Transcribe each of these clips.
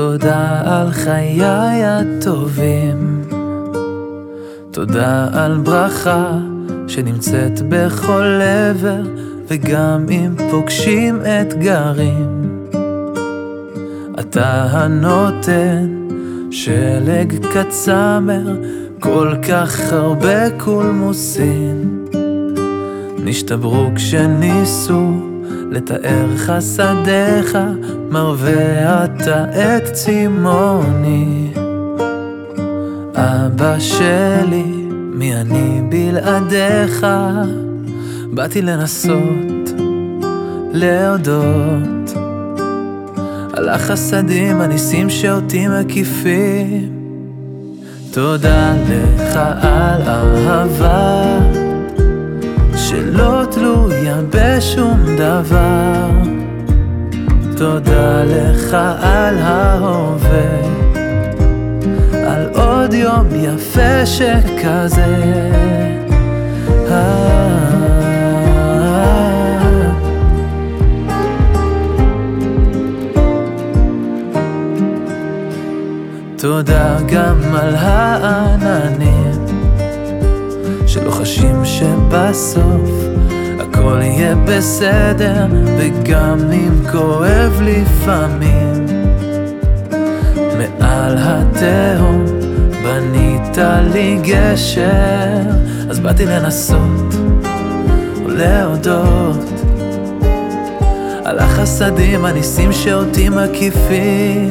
תודה על חיי הטובים, תודה על ברכה שנמצאת בכל עבר, וגם אם פוגשים אתגרים, אתה הנותן שלג קצמר, כל כך הרבה קולמוסין, נשתברו כשניסו לתאר חסדיך, מרווה אתה את צימוני. אבא שלי, מי אני בלעדיך? באתי לנסות, להודות על החסדים, הניסים שאותי מקיפים. תודה לך על אהבה תלויה בשום דבר. תודה לך על ההווה, על עוד יום יפה שכזה. תודה גם על העננים שלוחשים שבסוף הכל יהיה בסדר וגם אם כואב לפעמים. מעל התהום בנית לי גשר אז באתי לנסות ולהודות. על החסדים הניסים שאותי מקיפים.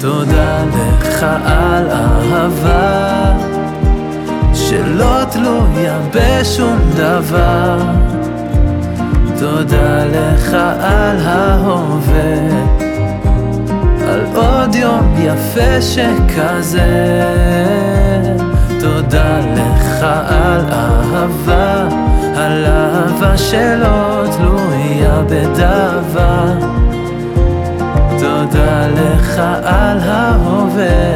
תודה לך על אהבה שלא תלויה בשום דבר. תודה לך על ההווה. על עוד יום יפה שכזה. תודה לך על אהבה. על אהבה שלא תלויה בדבר. תודה לך על ההווה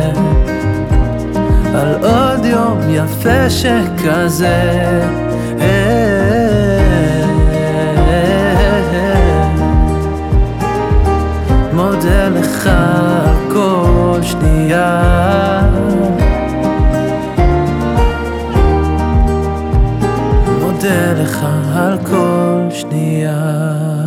יפה שכזה מודה לך כל שנייה. מודה לך על כל שנייה